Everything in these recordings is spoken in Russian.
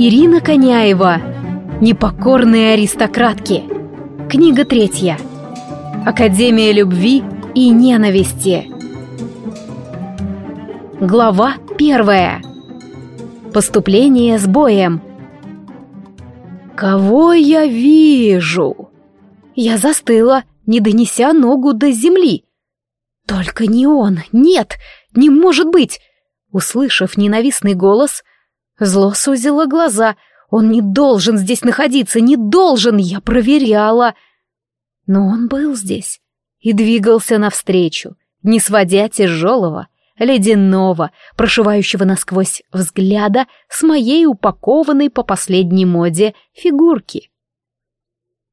Ирина Коняева. Непокорные аристократки. Книга третья. Академия любви и ненависти. Глава первая. Поступление с боем. Кого я вижу? Я застыла, не донеся ногу до земли. Только не он, нет, не может быть. Услышав ненавистный голос, — Зло сузило глаза. Он не должен здесь находиться, не должен, я проверяла. Но он был здесь и двигался навстречу, не сводя тяжелого, ледяного, прошивающего насквозь взгляда с моей упакованной по последней моде фигурки.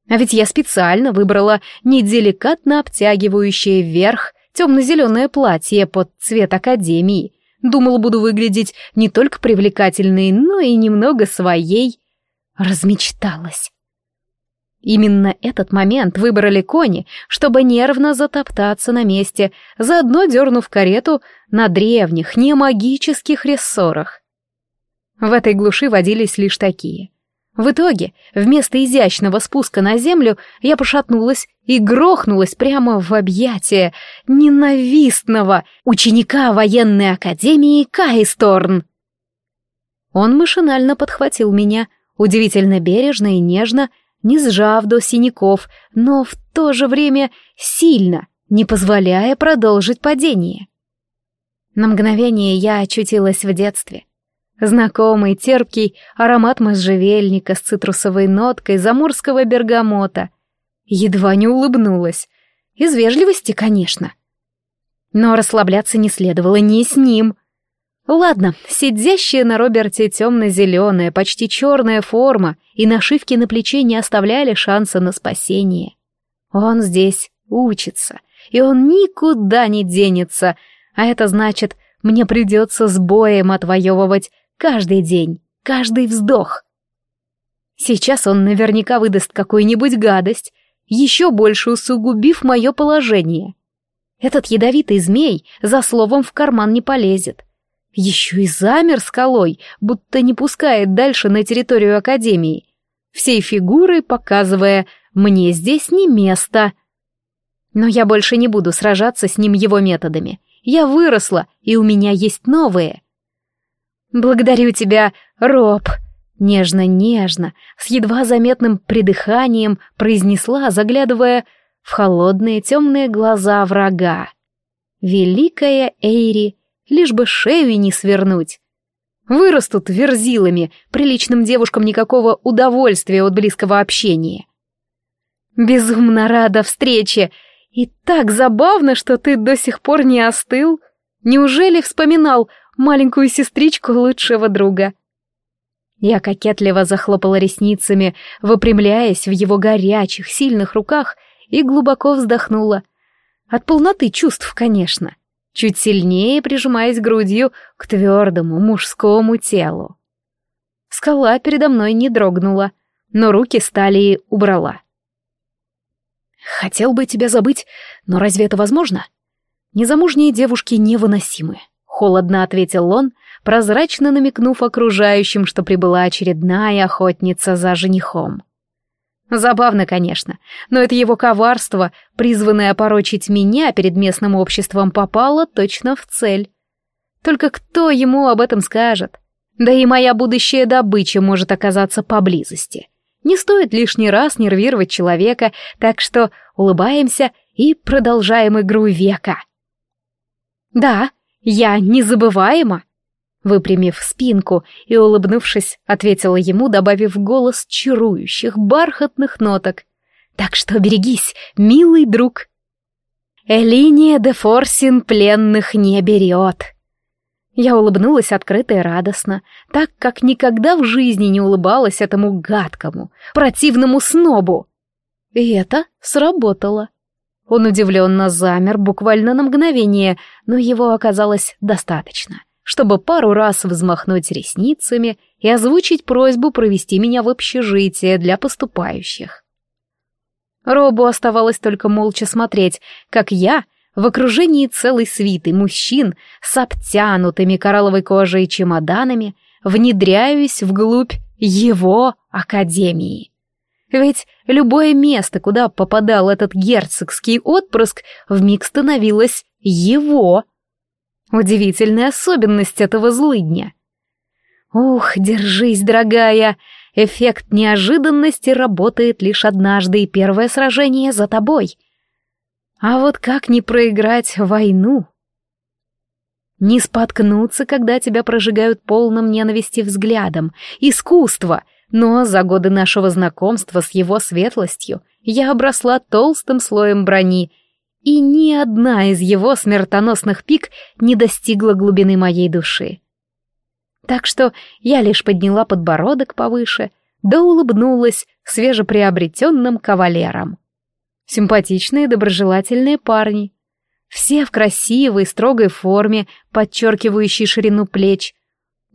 А ведь я специально выбрала неделикатно обтягивающее вверх темно-зеленое платье под цвет академии, Думала, буду выглядеть не только привлекательной, но и немного своей. Размечталась. Именно этот момент выбрали кони, чтобы нервно затоптаться на месте, заодно дернув карету на древних, не магических рессорах. В этой глуши водились лишь такие. В итоге, вместо изящного спуска на землю, я пошатнулась и грохнулась прямо в объятия ненавистного ученика военной академии Кайсторн. Он машинально подхватил меня, удивительно бережно и нежно, не сжав до синяков, но в то же время сильно, не позволяя продолжить падение. На мгновение я очутилась в детстве, Знакомый, терпкий аромат можжевельника с цитрусовой ноткой заморского бергамота. Едва не улыбнулась. Из вежливости, конечно. Но расслабляться не следовало ни с ним. Ладно, сидящая на Роберте темно-зеленая, почти черная форма и нашивки на плече не оставляли шанса на спасение. Он здесь учится, и он никуда не денется, а это значит, мне придется с боем отвоевывать Каждый день, каждый вздох. Сейчас он наверняка выдаст какую-нибудь гадость, еще больше усугубив мое положение. Этот ядовитый змей за словом в карман не полезет. Еще и замер скалой, будто не пускает дальше на территорию Академии, всей фигурой показывая «мне здесь не место». Но я больше не буду сражаться с ним его методами. Я выросла, и у меня есть новые. «Благодарю тебя, Роб!» Нежно-нежно, с едва заметным придыханием произнесла, заглядывая в холодные темные глаза врага. «Великая Эйри, лишь бы шею не свернуть!» Вырастут верзилами, приличным девушкам никакого удовольствия от близкого общения. Безумно рада встрече! И так забавно, что ты до сих пор не остыл. Неужели вспоминал маленькую сестричку лучшего друга? Я кокетливо захлопала ресницами, выпрямляясь в его горячих, сильных руках, и глубоко вздохнула. От полноты чувств, конечно, чуть сильнее прижимаясь грудью к твердому мужскому телу. Скала передо мной не дрогнула, но руки стали и убрала. «Хотел бы тебя забыть, но разве это возможно?» Незамужние девушки невыносимы. Холодно ответил он, прозрачно намекнув окружающим, что прибыла очередная охотница за женихом. Забавно, конечно, но это его коварство, призванное опорочить меня перед местным обществом, попало точно в цель. Только кто ему об этом скажет? Да и моя будущая добыча может оказаться поблизости. Не стоит лишний раз нервировать человека, так что улыбаемся и продолжаем игру века. «Да, я незабываема!» Выпрямив спинку и улыбнувшись, ответила ему, добавив голос чарующих, бархатных ноток. «Так что берегись, милый друг!» «Элиния де Форсин пленных не берет!» Я улыбнулась открыто и радостно, так как никогда в жизни не улыбалась этому гадкому, противному снобу. И это сработало. Он удивленно замер буквально на мгновение, но его оказалось достаточно, чтобы пару раз взмахнуть ресницами и озвучить просьбу провести меня в общежитие для поступающих. Робу оставалось только молча смотреть, как я в окружении целой свиты мужчин с обтянутыми коралловой кожей чемоданами внедряюсь вглубь его академии. Ведь любое место, куда попадал этот герцогский отпрыск, вмиг становилось его. Удивительная особенность этого злыдня. Ух, держись, дорогая, эффект неожиданности работает лишь однажды, и первое сражение за тобой. А вот как не проиграть войну? Не споткнуться, когда тебя прожигают полным ненависти взглядом. Искусство — но за годы нашего знакомства с его светлостью я обросла толстым слоем брони, и ни одна из его смертоносных пик не достигла глубины моей души. Так что я лишь подняла подбородок повыше, да улыбнулась свежеприобретенным кавалерам. Симпатичные, доброжелательные парни. Все в красивой, строгой форме, подчеркивающей ширину плеч,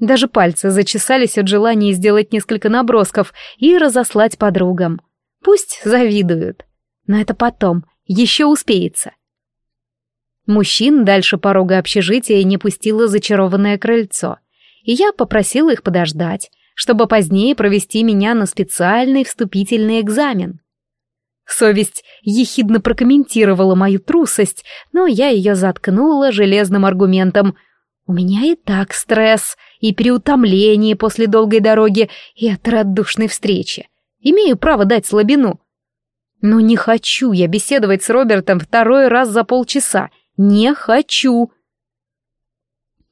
даже пальцы зачесались от желания сделать несколько набросков и разослать подругам. Пусть завидуют. Но это потом, еще успеется. Мужчин дальше порога общежития не пустило зачарованное крыльцо, и я попросила их подождать, чтобы позднее провести меня на специальный вступительный экзамен. Совесть ехидно прокомментировала мою трусость, но я ее заткнула железным аргументом. «У меня и так стресс», и переутомление после долгой дороги, и от радушной встречи. Имею право дать слабину. Но не хочу я беседовать с Робертом второй раз за полчаса. Не хочу.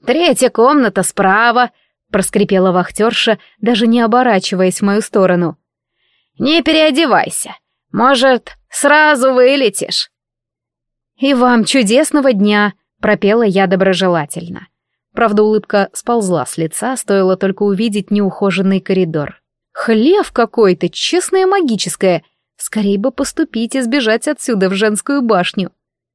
«Третья комната справа», — проскрипела вахтерша, даже не оборачиваясь в мою сторону. «Не переодевайся. Может, сразу вылетишь?» «И вам чудесного дня», — пропела я доброжелательно. Правда, улыбка сползла с лица, стоило только увидеть неухоженный коридор. «Хлев какой-то, честное магическое! Скорей бы поступить и сбежать отсюда в женскую башню!»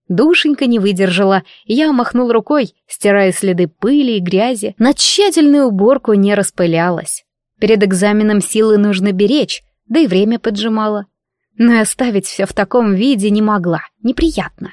Душенька не выдержала, я махнул рукой, стирая следы пыли и грязи, на тщательную уборку не распылялась. Перед экзаменом силы нужно беречь, да и время поджимало. Но и оставить все в таком виде не могла, неприятно.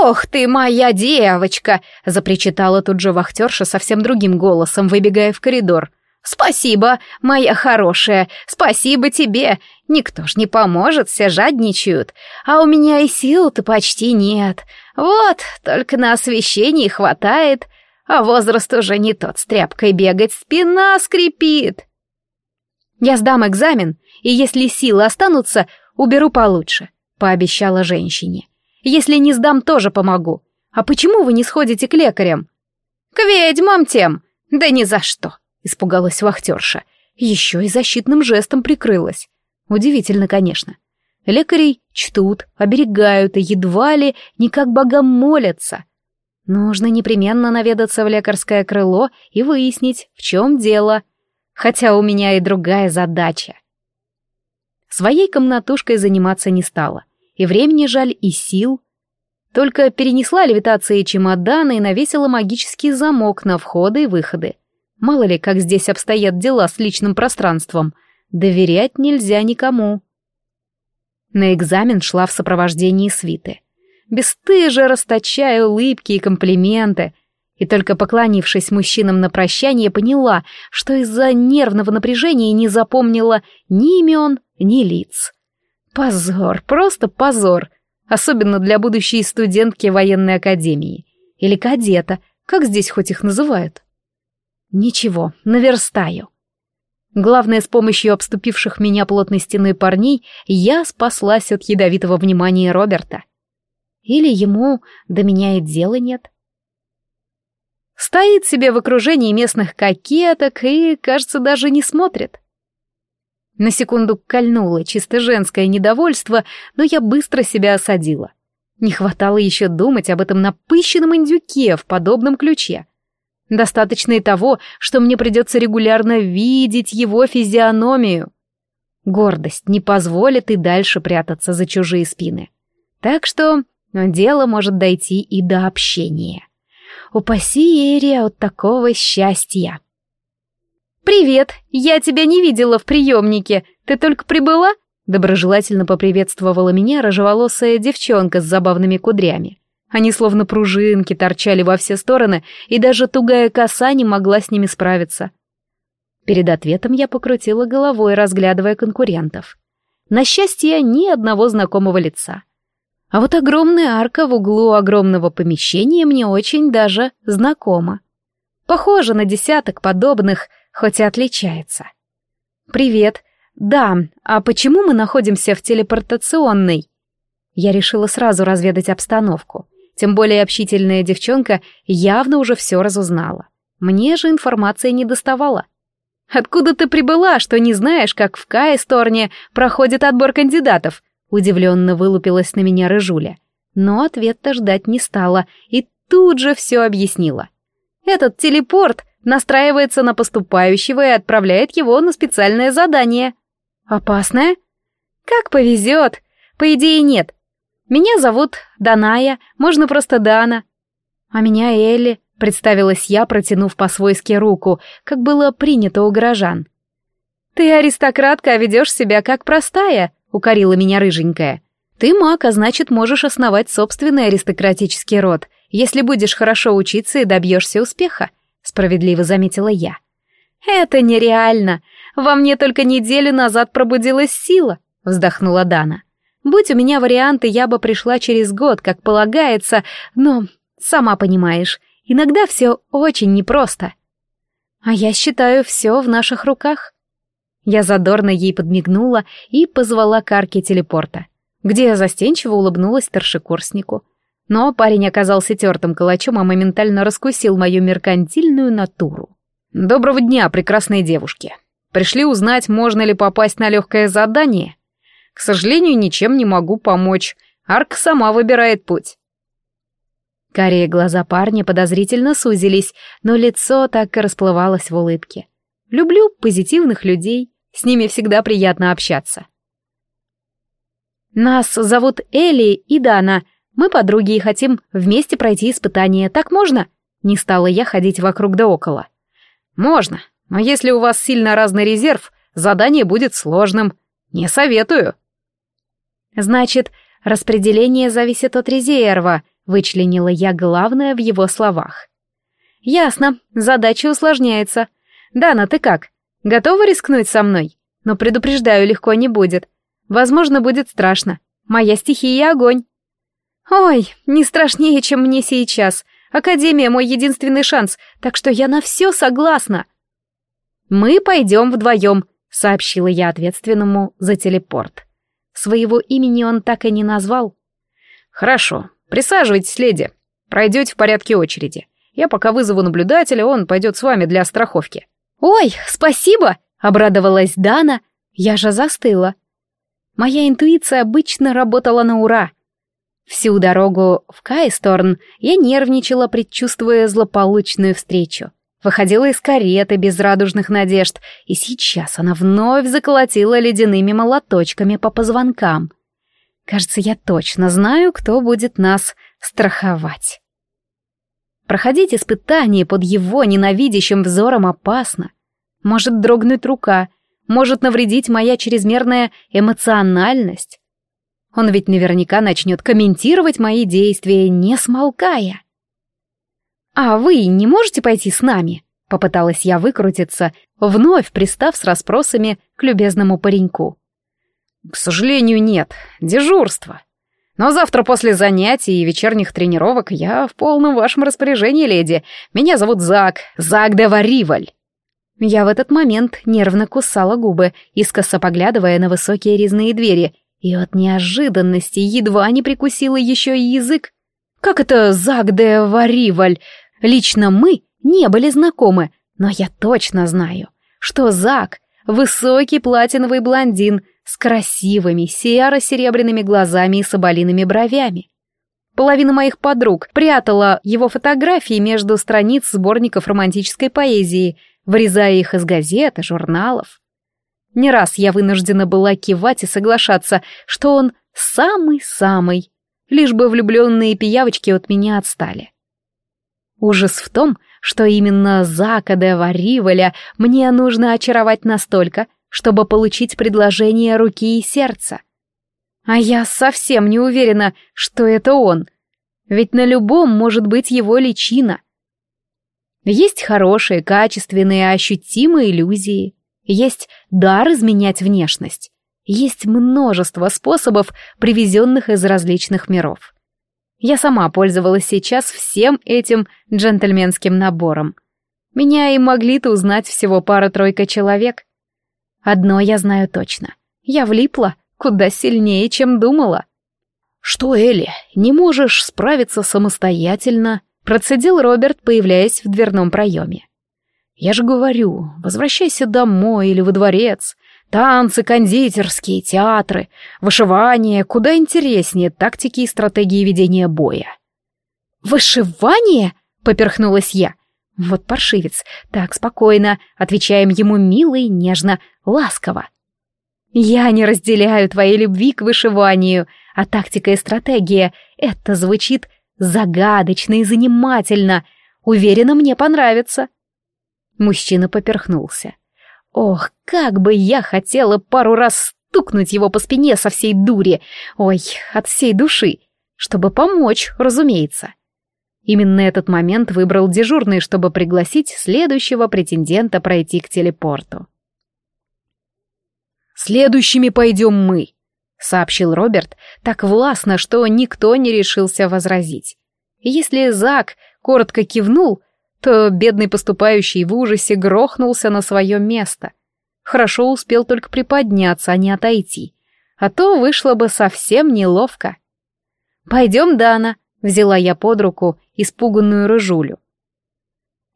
«Ох ты, моя девочка!» — запричитала тут же вахтерша совсем другим голосом, выбегая в коридор. «Спасибо, моя хорошая, спасибо тебе. Никто ж не поможет, все жадничают. А у меня и сил-то почти нет. Вот, только на освещении хватает. А возраст уже не тот, с тряпкой бегать спина скрипит. Я сдам экзамен, и если силы останутся, уберу получше», — пообещала женщине. Если не сдам, тоже помогу. А почему вы не сходите к лекарям?» «К ведьмам тем! Да ни за что!» — испугалась вахтерша. Еще и защитным жестом прикрылась. Удивительно, конечно. Лекарей чтут, оберегают и едва ли не как богам молятся. Нужно непременно наведаться в лекарское крыло и выяснить, в чем дело. Хотя у меня и другая задача. Своей комнатушкой заниматься не стала и времени жаль, и сил. Только перенесла левитации чемоданы и навесила магический замок на входы и выходы. Мало ли, как здесь обстоят дела с личным пространством. Доверять нельзя никому. На экзамен шла в сопровождении свиты. Бестыже расточая улыбки и комплименты. И только поклонившись мужчинам на прощание, поняла, что из-за нервного напряжения не запомнила ни имен, ни лиц. Позор, просто позор. Особенно для будущей студентки военной академии. Или кадета, как здесь хоть их называют. Ничего, наверстаю. Главное, с помощью обступивших меня плотной стены парней я спаслась от ядовитого внимания Роберта. Или ему до меня и дела нет. Стоит себе в окружении местных кокеток и, кажется, даже не смотрит. На секунду кольнуло чисто женское недовольство, но я быстро себя осадила. Не хватало еще думать об этом напыщенном индюке в подобном ключе. Достаточно и того, что мне придется регулярно видеть его физиономию. Гордость не позволит и дальше прятаться за чужие спины. Так что дело может дойти и до общения. Упаси Эрия от такого счастья. «Привет! Я тебя не видела в приемнике. Ты только прибыла?» Доброжелательно поприветствовала меня рыжеволосая девчонка с забавными кудрями. Они словно пружинки торчали во все стороны, и даже тугая коса не могла с ними справиться. Перед ответом я покрутила головой, разглядывая конкурентов. На счастье, ни одного знакомого лица. А вот огромная арка в углу огромного помещения мне очень даже знакома. Похоже на десяток подобных, хоть и отличается. «Привет. Да, а почему мы находимся в телепортационной?» Я решила сразу разведать обстановку. Тем более общительная девчонка явно уже все разузнала. Мне же информация не доставала. «Откуда ты прибыла, что не знаешь, как в Каесторне проходит отбор кандидатов?» Удивленно вылупилась на меня Рыжуля. Но ответа ждать не стала и тут же все объяснила. «Этот телепорт настраивается на поступающего и отправляет его на специальное задание. Опасное? Как повезет. По идее, нет. Меня зовут Даная, можно просто Дана. А меня Элли, представилась я, протянув по-свойски руку, как было принято у горожан. «Ты аристократка, а ведешь себя как простая», — укорила меня рыженькая. «Ты маг, а значит, можешь основать собственный аристократический род, если будешь хорошо учиться и добьешься успеха справедливо заметила я. «Это нереально! Во мне только неделю назад пробудилась сила!» — вздохнула Дана. «Будь у меня варианты, я бы пришла через год, как полагается, но, сама понимаешь, иногда все очень непросто. А я считаю, все в наших руках». Я задорно ей подмигнула и позвала карки телепорта, где я застенчиво улыбнулась старшекурснику — но парень оказался тертым калачом, а моментально раскусил мою меркантильную натуру. «Доброго дня, прекрасные девушки. Пришли узнать, можно ли попасть на легкое задание. К сожалению, ничем не могу помочь. Арк сама выбирает путь». Карие глаза парня подозрительно сузились, но лицо так и расплывалось в улыбке. «Люблю позитивных людей, с ними всегда приятно общаться». «Нас зовут Элли и Дана», мы подруги и хотим вместе пройти испытание. Так можно?» Не стала я ходить вокруг да около. «Можно, но если у вас сильно разный резерв, задание будет сложным. Не советую». «Значит, распределение зависит от резерва», — вычленила я главное в его словах. «Ясно, задача усложняется. Дана, ты как? Готова рискнуть со мной? Но предупреждаю, легко не будет. Возможно, будет страшно. Моя стихия — огонь». «Ой, не страшнее, чем мне сейчас. Академия — мой единственный шанс, так что я на все согласна». «Мы пойдем вдвоем», — сообщила я ответственному за телепорт. Своего имени он так и не назвал. «Хорошо, присаживайтесь, леди. Пройдете в порядке очереди. Я пока вызову наблюдателя, он пойдет с вами для страховки». «Ой, спасибо!» — обрадовалась Дана. «Я же застыла». Моя интуиция обычно работала на ура — Всю дорогу в Кайсторн я нервничала, предчувствуя злополучную встречу. Выходила из кареты без радужных надежд, и сейчас она вновь заколотила ледяными молоточками по позвонкам. Кажется, я точно знаю, кто будет нас страховать. Проходить испытание под его ненавидящим взором опасно. Может дрогнуть рука, может навредить моя чрезмерная эмоциональность. Он ведь наверняка начнет комментировать мои действия, не смолкая. «А вы не можете пойти с нами?» — попыталась я выкрутиться, вновь пристав с расспросами к любезному пареньку. «К сожалению, нет. Дежурство. Но завтра после занятий и вечерних тренировок я в полном вашем распоряжении, леди. Меня зовут Зак. Зак де Вариваль». Я в этот момент нервно кусала губы, искоса поглядывая на высокие резные двери — и от неожиданности едва не прикусила еще и язык. Как это Загде Вариваль? Лично мы не были знакомы, но я точно знаю, что Зак — высокий платиновый блондин с красивыми серо-серебряными глазами и соболиными бровями. Половина моих подруг прятала его фотографии между страниц сборников романтической поэзии, вырезая их из газет и журналов. Не раз я вынуждена была кивать и соглашаться, что он самый-самый, лишь бы влюбленные пиявочки от меня отстали. Ужас в том, что именно Зака де Вариволя мне нужно очаровать настолько, чтобы получить предложение руки и сердца. А я совсем не уверена, что это он, ведь на любом может быть его личина. Есть хорошие, качественные, ощутимые иллюзии — есть дар изменять внешность. Есть множество способов, привезенных из различных миров. Я сама пользовалась сейчас всем этим джентльменским набором. Меня и могли-то узнать всего пара-тройка человек. Одно я знаю точно. Я влипла куда сильнее, чем думала. «Что, Элли, не можешь справиться самостоятельно?» процедил Роберт, появляясь в дверном проеме. Я же говорю, возвращайся домой или во дворец. Танцы, кондитерские, театры, вышивание, куда интереснее тактики и стратегии ведения боя. «Вышивание?» — поперхнулась я. «Вот паршивец. Так, спокойно. Отвечаем ему мило и нежно, ласково. Я не разделяю твоей любви к вышиванию, а тактика и стратегия — это звучит загадочно и занимательно. Уверена, мне понравится». Мужчина поперхнулся. Ох, как бы я хотела пару раз стукнуть его по спине со всей дури, ой, от всей души, чтобы помочь, разумеется. Именно этот момент выбрал дежурный, чтобы пригласить следующего претендента пройти к телепорту. «Следующими пойдем мы», — сообщил Роберт так властно, что никто не решился возразить. Если Зак коротко кивнул, то бедный поступающий в ужасе грохнулся на свое место. Хорошо успел только приподняться, а не отойти. А то вышло бы совсем неловко. «Пойдем, Дана», — взяла я под руку испуганную рыжулю.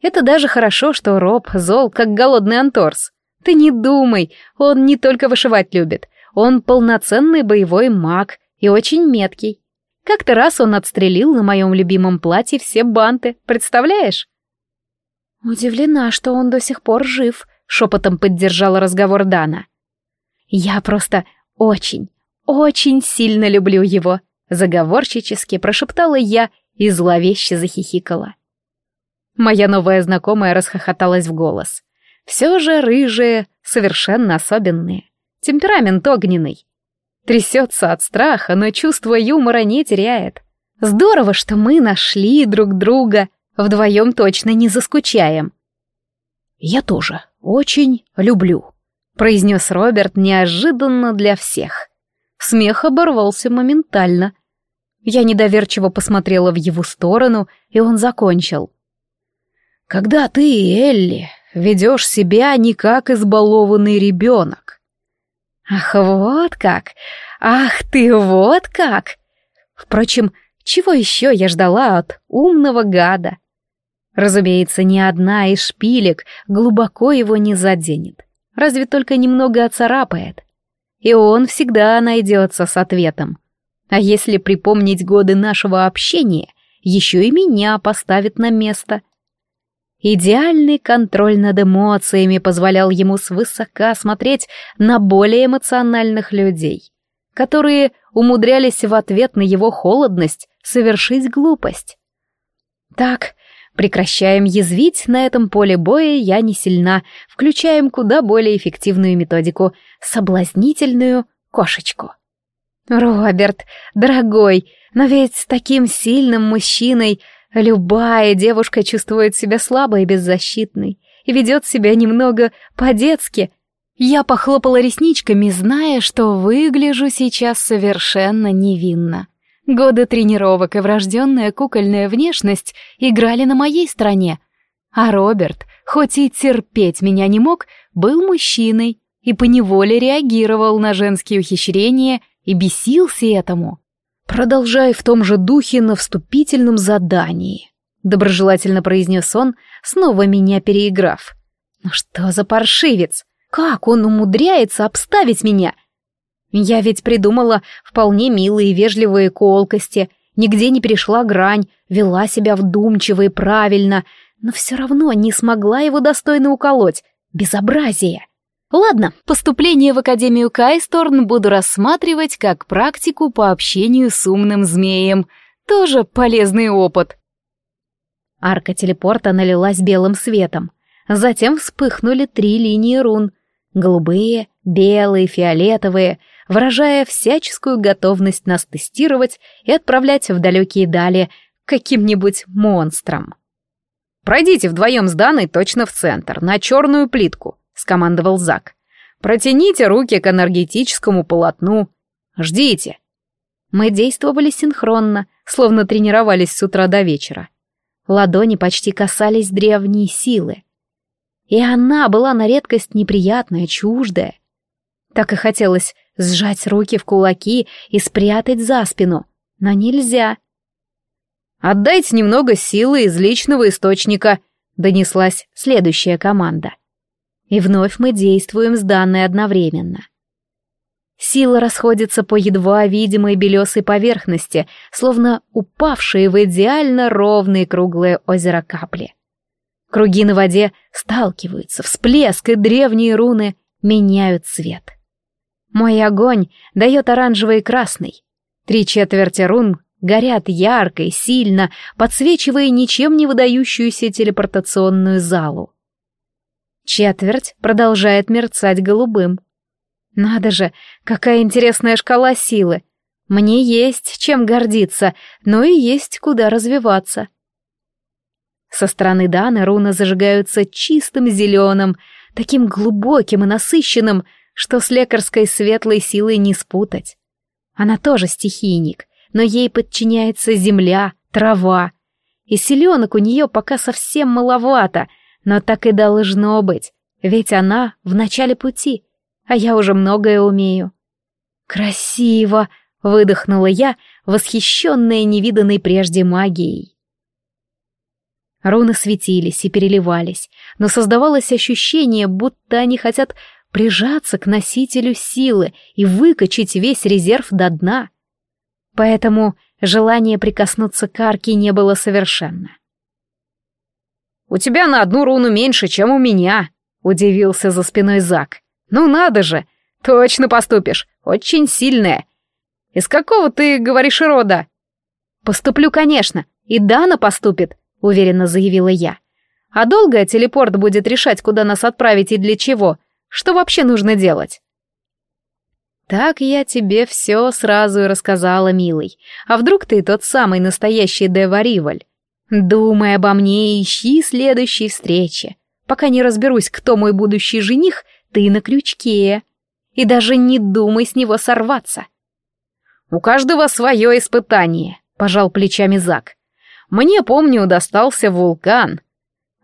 «Это даже хорошо, что Роб зол, как голодный анторс. Ты не думай, он не только вышивать любит, он полноценный боевой маг и очень меткий. Как-то раз он отстрелил на моем любимом платье все банты, представляешь? «Удивлена, что он до сих пор жив», — шепотом поддержала разговор Дана. «Я просто очень, очень сильно люблю его», — заговорщически прошептала я и зловеще захихикала. Моя новая знакомая расхохоталась в голос. Все же рыжие, совершенно особенные. Темперамент огненный. Трясется от страха, но чувство юмора не теряет. Здорово, что мы нашли друг друга — Вдвоем точно не заскучаем». «Я тоже очень люблю», — произнес Роберт неожиданно для всех. Смех оборвался моментально. Я недоверчиво посмотрела в его сторону, и он закончил. «Когда ты, Элли, ведешь себя не как избалованный ребенок». «Ах, вот как! Ах ты, вот как!» Впрочем, чего еще я ждала от умного гада? Разумеется, ни одна из шпилек глубоко его не заденет, разве только немного оцарапает. И он всегда найдется с ответом. А если припомнить годы нашего общения, еще и меня поставит на место. Идеальный контроль над эмоциями позволял ему свысока смотреть на более эмоциональных людей, которые умудрялись в ответ на его холодность совершить глупость. «Так, Прекращаем язвить, на этом поле боя я не сильна. Включаем куда более эффективную методику — соблазнительную кошечку. Роберт, дорогой, но ведь с таким сильным мужчиной любая девушка чувствует себя слабой и беззащитной и ведет себя немного по-детски. Я похлопала ресничками, зная, что выгляжу сейчас совершенно невинно. Годы тренировок и врожденная кукольная внешность играли на моей стороне. А Роберт, хоть и терпеть меня не мог, был мужчиной и поневоле реагировал на женские ухищрения и бесился этому. Продолжая в том же духе на вступительном задании», — доброжелательно произнес он, снова меня переиграв. «Ну что за паршивец? Как он умудряется обставить меня? Я ведь придумала вполне милые и вежливые колкости, нигде не перешла грань, вела себя вдумчиво и правильно, но все равно не смогла его достойно уколоть. Безобразие! Ладно, поступление в Академию Кайсторн буду рассматривать как практику по общению с умным змеем. Тоже полезный опыт. Арка телепорта налилась белым светом. Затем вспыхнули три линии рун. Голубые, белые, фиолетовые — выражая всяческую готовность нас тестировать и отправлять в далекие дали каким-нибудь монстром. «Пройдите вдвоем с Даной точно в центр, на черную плитку», — скомандовал Зак. «Протяните руки к энергетическому полотну. Ждите». Мы действовали синхронно, словно тренировались с утра до вечера. Ладони почти касались древней силы. И она была на редкость неприятная, чуждая. Так и хотелось сжать руки в кулаки и спрятать за спину. Но нельзя. «Отдайте немного силы из личного источника», — донеслась следующая команда. И вновь мы действуем с данной одновременно. Сила расходится по едва видимой белесой поверхности, словно упавшие в идеально ровные круглые озеро капли. Круги на воде сталкиваются, всплеск и древние руны меняют цвет. — мой огонь дает оранжевый и красный. Три четверти рун горят ярко и сильно, подсвечивая ничем не выдающуюся телепортационную залу. Четверть продолжает мерцать голубым. Надо же, какая интересная шкала силы. Мне есть чем гордиться, но и есть куда развиваться. Со стороны Даны руны зажигаются чистым зеленым, таким глубоким и насыщенным — что с лекарской светлой силой не спутать. Она тоже стихийник, но ей подчиняется земля, трава. И селенок у нее пока совсем маловато, но так и должно быть, ведь она в начале пути, а я уже многое умею. «Красиво!» — выдохнула я, восхищенная невиданной прежде магией. Руны светились и переливались, но создавалось ощущение, будто они хотят прижаться к носителю силы и выкачать весь резерв до дна. Поэтому желание прикоснуться к арке не было совершенно. «У тебя на одну руну меньше, чем у меня», — удивился за спиной Зак. «Ну надо же! Точно поступишь! Очень сильная! Из какого ты, говоришь, рода?» «Поступлю, конечно, и Дана поступит», — уверенно заявила я. «А долго телепорт будет решать, куда нас отправить и для чего?» Что вообще нужно делать?» «Так я тебе все сразу и рассказала, милый. А вдруг ты тот самый настоящий Дева Риваль? Думай обо мне и ищи следующей встречи. Пока не разберусь, кто мой будущий жених, ты на крючке. И даже не думай с него сорваться». «У каждого свое испытание», — пожал плечами Зак. «Мне, помню, достался вулкан.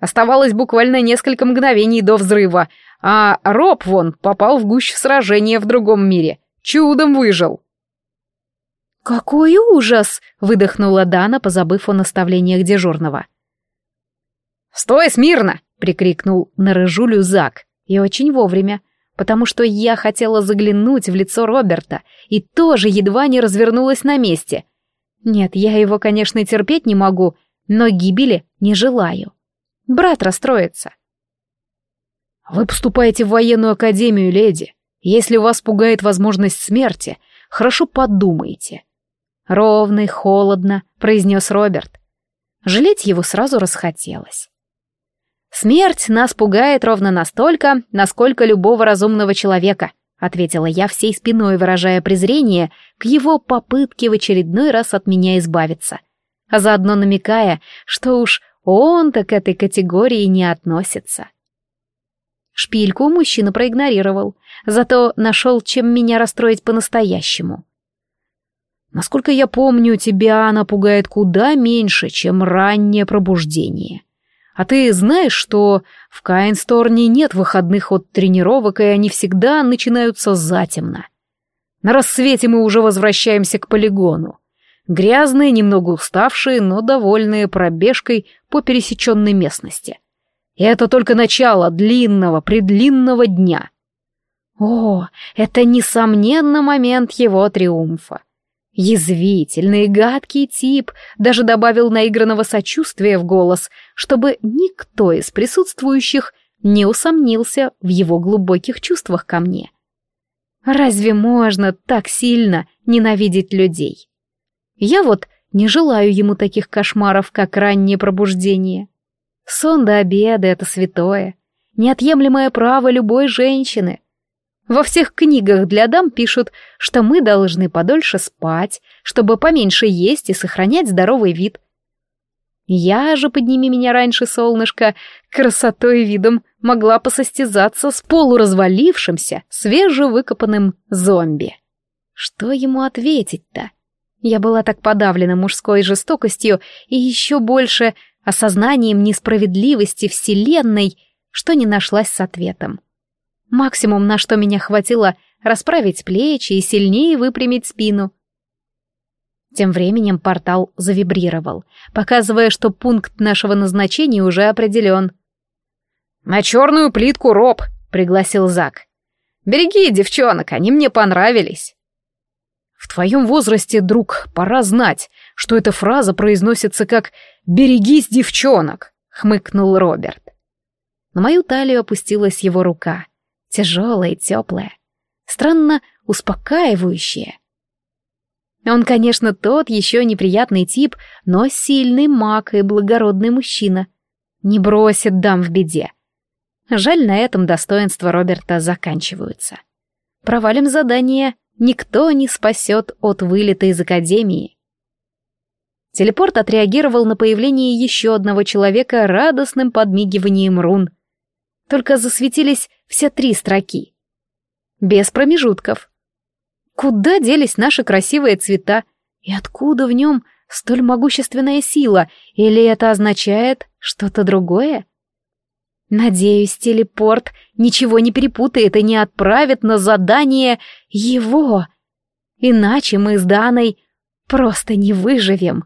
Оставалось буквально несколько мгновений до взрыва, а Роб вон попал в гущу сражения в другом мире. Чудом выжил. «Какой ужас!» — выдохнула Дана, позабыв о наставлениях дежурного. «Стой смирно!» — прикрикнул на рыжулю Зак. И очень вовремя, потому что я хотела заглянуть в лицо Роберта и тоже едва не развернулась на месте. Нет, я его, конечно, терпеть не могу, но гибели не желаю. Брат расстроится. Вы поступаете в военную академию, леди. Если вас пугает возможность смерти, хорошо подумайте. Ровно и холодно, произнес Роберт. Жалеть его сразу расхотелось. «Смерть нас пугает ровно настолько, насколько любого разумного человека», ответила я всей спиной, выражая презрение к его попытке в очередной раз от меня избавиться, а заодно намекая, что уж он-то к этой категории не относится. Шпильку мужчина проигнорировал, зато нашел, чем меня расстроить по-настоящему. Насколько я помню, тебя она пугает куда меньше, чем раннее пробуждение. А ты знаешь, что в Кайнсторне нет выходных от тренировок, и они всегда начинаются затемно. На рассвете мы уже возвращаемся к полигону. Грязные, немного уставшие, но довольные пробежкой по пересеченной местности — и это только начало длинного, предлинного дня. О, это, несомненно, момент его триумфа. Язвительный, гадкий тип даже добавил наигранного сочувствия в голос, чтобы никто из присутствующих не усомнился в его глубоких чувствах ко мне. Разве можно так сильно ненавидеть людей? Я вот не желаю ему таких кошмаров, как раннее пробуждение. Сон до обеда — это святое, неотъемлемое право любой женщины. Во всех книгах для дам пишут, что мы должны подольше спать, чтобы поменьше есть и сохранять здоровый вид. Я же, подними меня раньше, солнышко, красотой и видом могла посостязаться с полуразвалившимся, свежевыкопанным зомби. Что ему ответить-то? Я была так подавлена мужской жестокостью и еще больше осознанием несправедливости Вселенной, что не нашлась с ответом. Максимум, на что меня хватило, расправить плечи и сильнее выпрямить спину. Тем временем портал завибрировал, показывая, что пункт нашего назначения уже определен. «На черную плитку, Роб!» — пригласил Зак. «Береги девчонок, они мне понравились!» «В твоем возрасте, друг, пора знать, что эта фраза произносится как «Берегись, девчонок!» — хмыкнул Роберт. На мою талию опустилась его рука, тяжелая и теплая, странно успокаивающая. Он, конечно, тот еще неприятный тип, но сильный маг и благородный мужчина. Не бросит дам в беде. Жаль, на этом достоинства Роберта заканчиваются. Провалим задание, никто не спасет от вылета из Академии. Телепорт отреагировал на появление еще одного человека радостным подмигиванием рун. Только засветились все три строки. Без промежутков. Куда делись наши красивые цвета? И откуда в нем столь могущественная сила? Или это означает что-то другое? Надеюсь, телепорт ничего не перепутает и не отправит на задание его. Иначе мы с Даной просто не выживем.